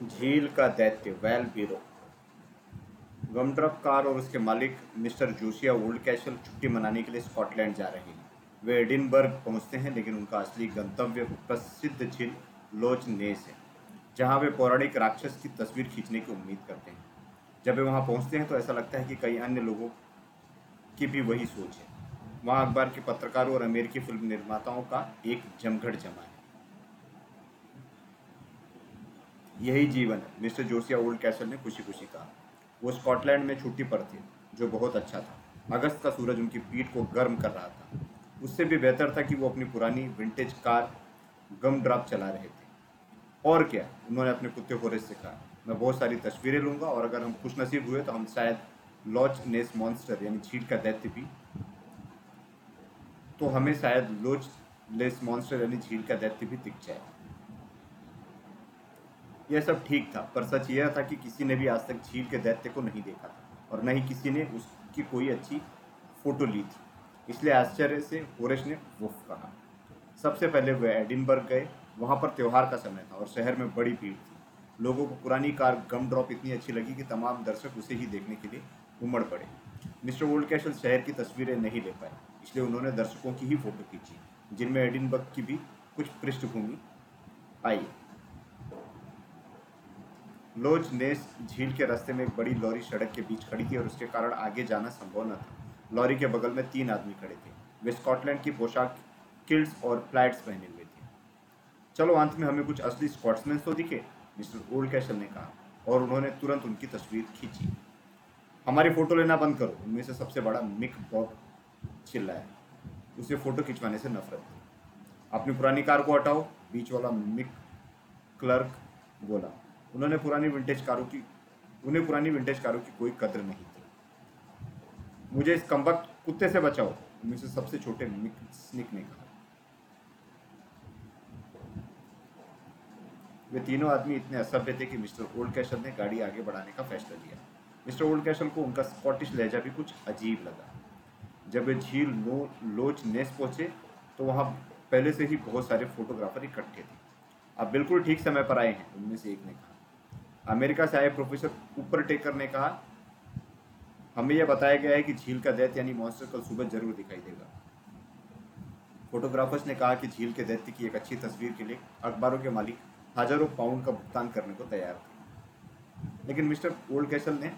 झील का दैत्य, वेल बीरो गमड्रप कार और उसके मालिक मिस्टर जोशिया ओल्ड कैशल छुट्टी मनाने के लिए स्कॉटलैंड जा रहे हैं। वे एडिनबर्ग पहुँचते हैं, लेकिन उनका असली गंतव्य प्रसिद्ध झील लोच नेस है, जहाँ वे पौराणिक राक्षस की तस्वीर खींचने की उम्मीद करते हैं। जब वे वहाँ पहुँचते हैं तो ऐसा लगता है कि कई अन्य लोगों की भी वही सोच है। वहाँ अखबार के पत्रकारों और अमेरिकी फ़िल्म निर्माताओं का एक जमघट जमा है। यही जीवन, मिस्टर जोशिया ओल्ड कैसल ने खुशी खुशी कहा। वो स्कॉटलैंड में छुट्टी पर थे, जो बहुत अच्छा था। अगस्त का सूरज उनकी पीठ को गर्म कर रहा था। उससे भी बेहतर था कि वो अपनी पुरानी विंटेज कार गम ड्राप चला रहे थे। और क्या, उन्होंने अपने कुत्ते होरेस से कहा, मैं बहुत सारी तस्वीरें लूँगा और अगर हम खुश नसीब हुए तो हम शायद लॉच नेस मॉन्स्टर यानी झील का दैत्य भी तो हमें शायद लोच लेस मॉन्स्टर यानी झील का दैत्य भी दिख जाए। यह सब ठीक था, पर सच यह था कि किसी ने भी आज तक झील के दैत्य को नहीं देखा था, और न ही किसी ने उसकी कोई अच्छी फ़ोटो ली थी। इसलिए आश्चर्य से होरेश ने वुफ कहा। सबसे पहले वे एडिनबर्ग गए, वहाँ पर त्यौहार का समय था और शहर में बड़ी भीड़ थी। लोगों को पुरानी कार गम ड्रॉप इतनी अच्छी लगी कि तमाम दर्शक उसे ही देखने के लिए उमड़ पड़े। मिस्टर ओल्ड कैशल शहर की तस्वीरें नहीं ले पाए, इसलिए उन्होंने दर्शकों की ही फ़ोटो खींची, जिनमें एडिनबर्ग की भी कुछ पृष्ठभूमि आई। लोज नेस झील के रास्ते में एक बड़ी लॉरी सड़क के बीच खड़ी थी और उसके कारण आगे जाना संभव न था। लॉरी के बगल में तीन आदमी खड़े थे। वे स्कॉटलैंड की पोशाक किल्ड्स और फ्लैट्स पहने हुए थे। चलो, अंत में हमें कुछ असली स्कॉट्समैन तो दिखे, मिस्टर ओल्ड कैशल ने कहा, और उन्होंने तुरंत उनकी तस्वीर खींची। हमारी फ़ोटो लेना बंद करो। उनमें से सबसे बड़ा मिक बॉब चिल्लाया। उसे फ़ोटो खिंचवाने से नफरत थी। अपनी पुरानी कार को हटाओ, बीच वाला मिक क्लर्क बोला उन्होंने पुरानी विंटेज कारों की, उन्हें पुरानी विंटेज कारों की कोई कद्र नहीं थी। मुझे इस कम्बक कुत्ते से बचाओ से सबसे छोटे स्निक ने कहा। वे तीनों आदमी इतने असभ्य थे कि मिस्टर ओल्ड कैशल ने गाड़ी आगे बढ़ाने का फैसला लिया। मिस्टर ओल्ड कैशल को उनका स्कॉटिश लहजा भी कुछ अजीब लगा। जब वे झील नो, लोच नेस पहुँचे तो वहाँ पहले से ही बहुत सारे फोटोग्राफर इकट्ठे थे। आप बिल्कुल ठीक समय पर आए हैं, उनमें से एक ने कहा। अमेरिका से आए प्रोफेसर ऊपर टेकर ने कहा, हमें यह बताया गया है कि झील का दैत्य यानी मॉन्स्टर कल सुबह ज़रूर दिखाई देगा. फोटोग्राफर्स ने कहा कि झील के दैत्य की एक अच्छी तस्वीर के लिए अखबारों के मालिक हज़ारों पाउंड का भुगतान करने को तैयार थे। लेकिन मिस्टर ओल्ड कैसल ने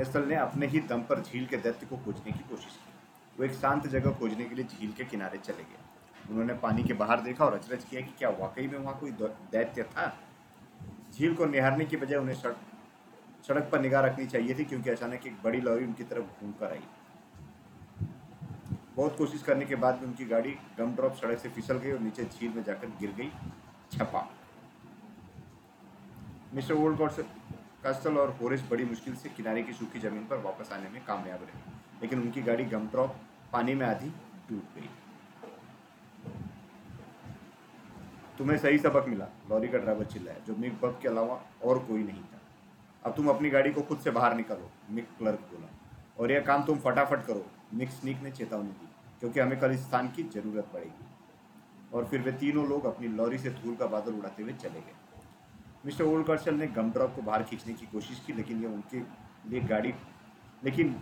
एसल ने अपने ही दम पर झील के दैत्य को खोजने की कोशिश की। वो एक शांत जगह खोजने के लिए झील के किनारे चले गए। उन्होंने पानी के बाहर देखा और अचरज किया कि क्या वाकई में वहाँ कोई दैत्य था? झील को निहारने की बजाय उन्हें सड़क सड़क पर निगाह रखनी चाहिए थी, क्योंकि अचानक एक बड़ी लॉरी उनकी तरफ़ घूम कर आई। बहुत कोशिश करने के बाद भी उनकी गाड़ी गम ड्रॉप सड़क से फिसल गई और नीचे झील में जाकर गिर गई, छपा। मिस्टर ओल्ड कास्टल और होरिस बड़ी मुश्किल से किनारे की सूखी ज़मीन पर वापस आने में कामयाब रहे, लेकिन उनकी गाड़ी गम ड्रॉप पानी में आधी टूट गई। तुम्हें सही सबक मिला। लॉरी का ड्राइवर चिल्लाया जो मिक बब के अलावा और कोई नहीं था। अब तुम अपनी गाड़ी को खुद से बाहर निकालो मिक क्लर्क बोला। और यह काम तुम फटाफट करो मिक स्निक ने चेतावनी दी, क्योंकि हमें कल इस स्थान की ज़रूरत पड़ेगी। और फिर वे तीनों लोग अपनी लॉरी से धूल का बादल उड़ाते हुए चले गए। मिस्टर ओल्ड कर्सल ने गम ड्रॉप को बाहर खींचने की कोशिश की, लेकिन यह उनके लिए गाड़ी, लेकिन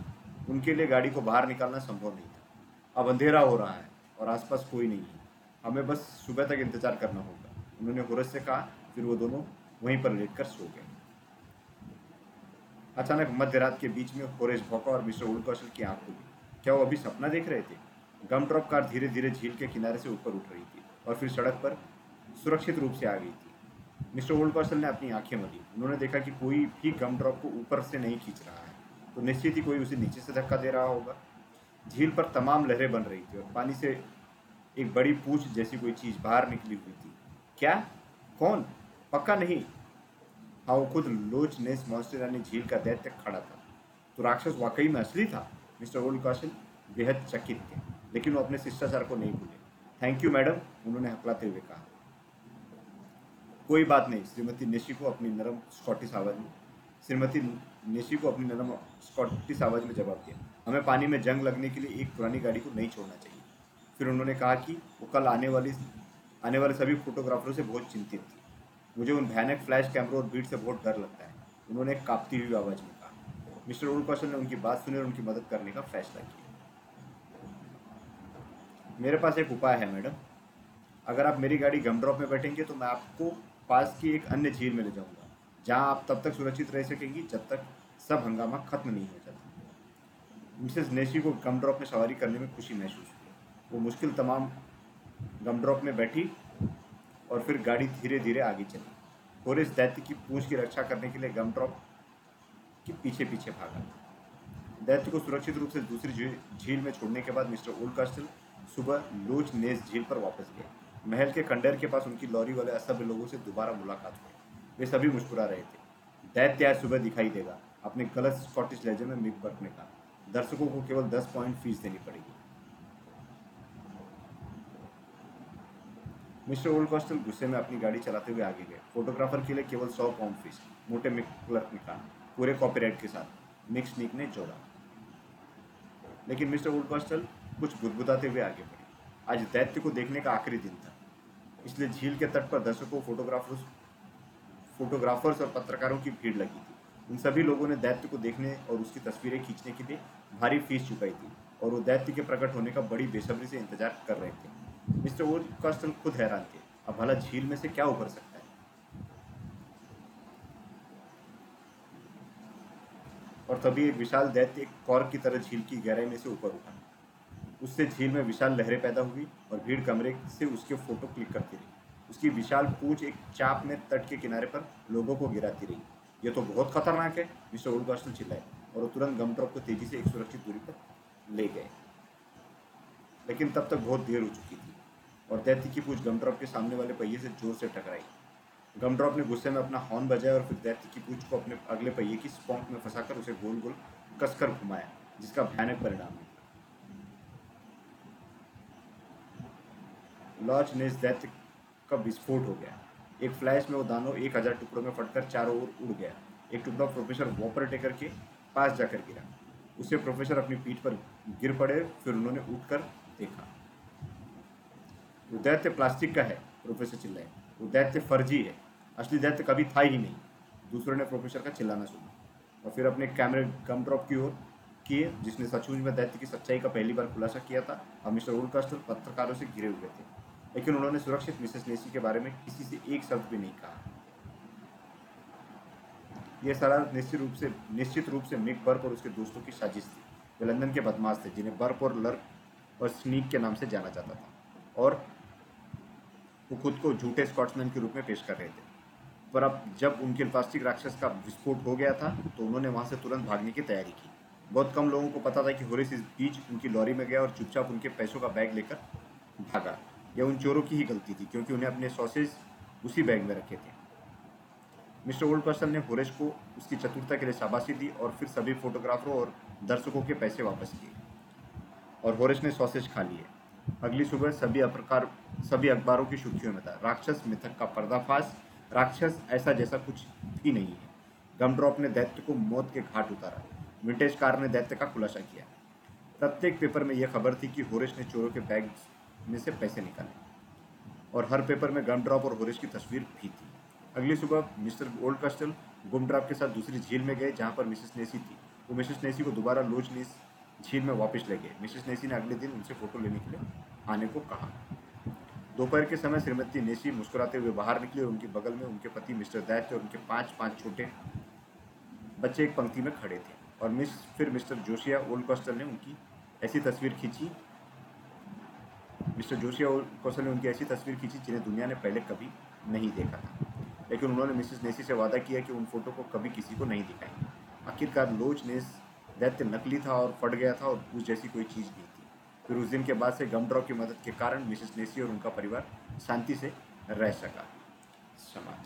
उनके लिए गाड़ी को बाहर निकालना संभव नहीं था। अब अंधेरा हो रहा है और आसपास कोई नहीं है। हमें बस सुबह तक इंतज़ार करना होगा। उन्होंने हुरस से कहा, फिर वो दोनों वहीं पर लेटकर सो गए। अचानक मध्य रात के बीच में होरेश भौका और मिस्टर उड़कौशल की आँख खुली। क्या वो अभी सपना देख रहे थे? गम ड्रॉप कार धीरे धीरे झील के किनारे से ऊपर उठ रही थी और फिर सड़क पर सुरक्षित रूप से आ गई थी। मिस्टर ओल्ड कौशल ने अपनी आँखें मली। उन्होंने देखा कि कोई भी गम ड्रॉप को ऊपर से नहीं खींच रहा है। तो निश्चित ही कोई उसे नीचे से धक्का दे रहा होगा। झील पर तमाम लहरें बन रही थी और पानी से एक बड़ी पूछ जैसी कोई चीज़ बाहर निकली हुई थी। क्या? कौन? पक्का नहीं। हाँ वो खुद लोच नेस मॉन्स्टर यानी झील का दैत्य खड़ा था। तो राक्षस वाकई में असली था? Mister old Kaushal? बेहद चकित थे, लेकिन वो अपने शिष्टाचार को नहीं भूले। थैंक यू मैडम उन्होंने हकलाते हुए कहा। कोई बात नहीं, श्रीमती नेशी को अपनी नरम स्कॉटिश आवाज़ में श्रीमती नेशी को अपनी नरम स्कॉटिश आवाज़ में जवाब दिया। हमें पानी में जंग लगने के लिए एक पुरानी गाड़ी को नहीं छोड़ना चाहिए। फिर उन्होंने कहा कि वो कल आने वाली, आने वाले सभी फोटोग्राफरों से बहुत चिंतित थी। मुझे उन भयानक फ्लैश कैमरों और भीड़ से बहुत डर लगता है। उन्होंने एक कांपती हुई आवाज़ में कहा, मिस्टर उलकौशल ने उनकी बात सुनी और उनकी मदद करने का फैसला किया। मेरे पास एक उपाय है, मैडम। अगर आप मेरी गाड़ी गमड्रॉप में बैठेंगे तो मैं आपको पास की एक अन्य झील में ले जाऊँगा, जहाँ आप तब तक सुरक्षित रह सकेंगी जब तक सब हंगामा खत्म नहीं हो जाता। मिसेस नेशी को गमड्रॉप में सवारी करने में खुशी महसूस हुई वो मुश्किल तमाम गम ड्रॉप में बैठी और फिर गाड़ी धीरे धीरे आगे चली होरिस दैत्य की पूंछ की रक्षा करने के लिए गम ड्रॉप के पीछे पीछे भागा। दैत्य को सुरक्षित रूप से दूसरी झील में छोड़ने के बाद मिस्टर ओल्ड कास्टल सुबह लोच नेस झील पर वापस गए। महल के खंडेर के पास उनकी लॉरी वाले असभ्य लोगों से दोबारा मुलाकात हुई। वे सभी मुस्कुरा रहे थे। दैत्य आज सुबह दिखाई देगा, अपने गलत स्कॉटिश लहजे में मिग बर्क ने कहा दर्शकों को केवल दस पॉइंट फ़ीस देनी पड़ेगी। मिस्टर ओल्ड कॉस्टल गुस्से में अपनी गाड़ी चलाते हुए आगे गए। फोटोग्राफर के लिए केवल सौ पाउंड फ़ीस मोटे मिक क्लर्क ने कहा। पूरे कॉपीराइट के साथ, मिक्स नीक ने जोड़ा। लेकिन मिस्टर ओल्ड कॉस्टल कुछ बुदबुदाते हुए आगे बढ़े। आज दैत्य को देखने का आखिरी दिन था। इसलिए झील के तट पर दर्शकों, फोटोग्राफर्स फोटोग्राफर्स और पत्रकारों की भीड़ लगी थी। उन सभी लोगों ने दैत्य को देखने और उसकी तस्वीरें खींचने के लिए भारी फ़ीस चुकाई थी और वो दैत्य के प्रकट होने का बड़ी बेसब्री से इंतज़ार कर रहे थे। मिस्टर वोड कास्टन खुद हैरान थे। अब भला झील में से क्या उभर सकता है? और तभी एक विशाल दैत्य एक कौर की तरह झील की गहराई में से ऊपर उठा। उससे झील में विशाल लहरें पैदा हुई और भीड़ कमरे से उसके फ़ोटो क्लिक करती रही। उसकी विशाल पूछ एक चाप में तट के किनारे पर लोगों को गिराती रही। यह तो बहुत खतरनाक है, मिस्टर ओल्डगास्टन चिल्लाए और वो तुरंत गम ट्रक को तेज़ी से एक सुरक्षित दूरी पर ले गए। लेकिन तब तक बहुत देर हो चुकी थी। और दैत्य की पूछ गमड्रॉप के सामने वाले पहिए से ज़ोर से टकराई। गमड्रॉप ने गुस्से में अपना हॉर्न बजाया और फिर दैत्य की पूछ को अपने अगले पहिए की स्पॉन्क में फंसाकर उसे गोल गोल कसकर घुमाया, जिसका भयानक परिणाम लॉज ने इस दैत्य का विस्फोट हो गया। एक फ्लैश में वो दानव एक हज़ार टुकड़ों में फटकर चारों ओर उड़ गया। एक टुकड़ा प्रोफेसर वॉपर टेकर के पास जाकर गिरा। उसे प्रोफेसर अपनी पीठ पर गिर पड़े, फिर उन्होंने उठकर देखा। वो दैत्य प्लास्टिक का है, प्रोफेसर चिल्लाए। वो दैत्य फर्जी है। असली दैत्य कभी था ही नहीं। दूसरों ने प्रोफेसर का चिल्लाना सुना और फिर अपने कैमरे गम ड्रॉप की ओर किए, जिसने सचमुच में दैत्य की सच्चाई का पहली बार खुलासा किया था, और मिस्टर उलकास्टर पत्रकारों से घिरे हुए थे। लेकिन उन्होंने सुरक्षित मिसेस लेसी के बारे में किसी से एक शब्द भी नहीं कहा। यह सारा निश्चित रूप से, निश्चित रूप से मिक बर्क और उसके दोस्तों की साजिश थी। वे लंदन के बदमाश थे, जिन्हें बर्क और लर्क और स्नीक के नाम से जाना जाता था। और वो खुद को झूठे स्कॉट्समैन के रूप में पेश कर रहे थे। पर अब जब उनके प्लास्टिक राक्षस का विस्फोट हो गया था तो उन्होंने वहाँ से तुरंत भागने की तैयारी की। बहुत कम लोगों को पता था कि होरिस इस बीच उनकी लॉरी में गया और चुपचाप उनके पैसों का बैग लेकर भागा। यह उन चोरों की ही गलती थी, क्योंकि उन्हें अपने सॉसेज उसी बैग में रखे थे। मिस्टर ओल्ड पर्सन ने होरेश को उसकी चतुरता के लिए शाबाशी दी और फिर सभी फोटोग्राफरों और दर्शकों के पैसे वापस किए। और होरेश ने सॉसेज खा लिए। अगली सुबह सभी अप्रकार, सभी अखबारों की सुर्खियों में था। राक्षस मिथक का पर्दाफाश। राक्षस ऐसा जैसा कुछ भी नहीं है। गमड्रॉप ने दैत्य को मौत के घाट उतारा। विंटेज कार ने दैत्य का खुलासा किया। प्रत्येक पेपर में यह खबर थी कि होरेश ने चोरों के बैग में से पैसे निकाले और हर पेपर में गम ड्रॉप और होरेश की तस्वीर भी थी। अगली सुबह मिस्टर ओल्ड कस्टल गुम ड्रॉप के साथ दूसरी झील में गए, जहाँ पर मिसेस नेसी थी। वो मिसेस नेसी को दोबारा लोच झील में वापस ले गए। मिसेस नेसी ने अगले दिन उनसे फ़ोटो लेने के लिए आने को कहा। दोपहर के समय श्रीमती नेसी मुस्कुराते हुए बाहर निकली और उनके बगल में उनके पति मिस्टर दैत्य और उनके पाँच पाँच छोटे बच्चे एक पंक्ति में खड़े थे और मिस, फिर मिस्टर जोशिया ओल्ड कॉस्टल ने उनकी ऐसी तस्वीर खींची। मिस्टर जोशिया और कौशल ने उनकी ऐसी तस्वीर खींची जिन्हें दुनिया ने पहले कभी नहीं देखा था। लेकिन उन्होंने मिसेस नेसी से वादा किया कि उन फ़ोटो को कभी किसी को नहीं दिखाएँगे। आखिरकार लोच नेस दैत्य नकली था और फट गया था और उस जैसी कोई चीज़ नहीं थी। फिर उस दिन के बाद से गम ड्रॉप की मदद के कारण मिसेस नेसी और उनका परिवार शांति से रह सका। समाप्त।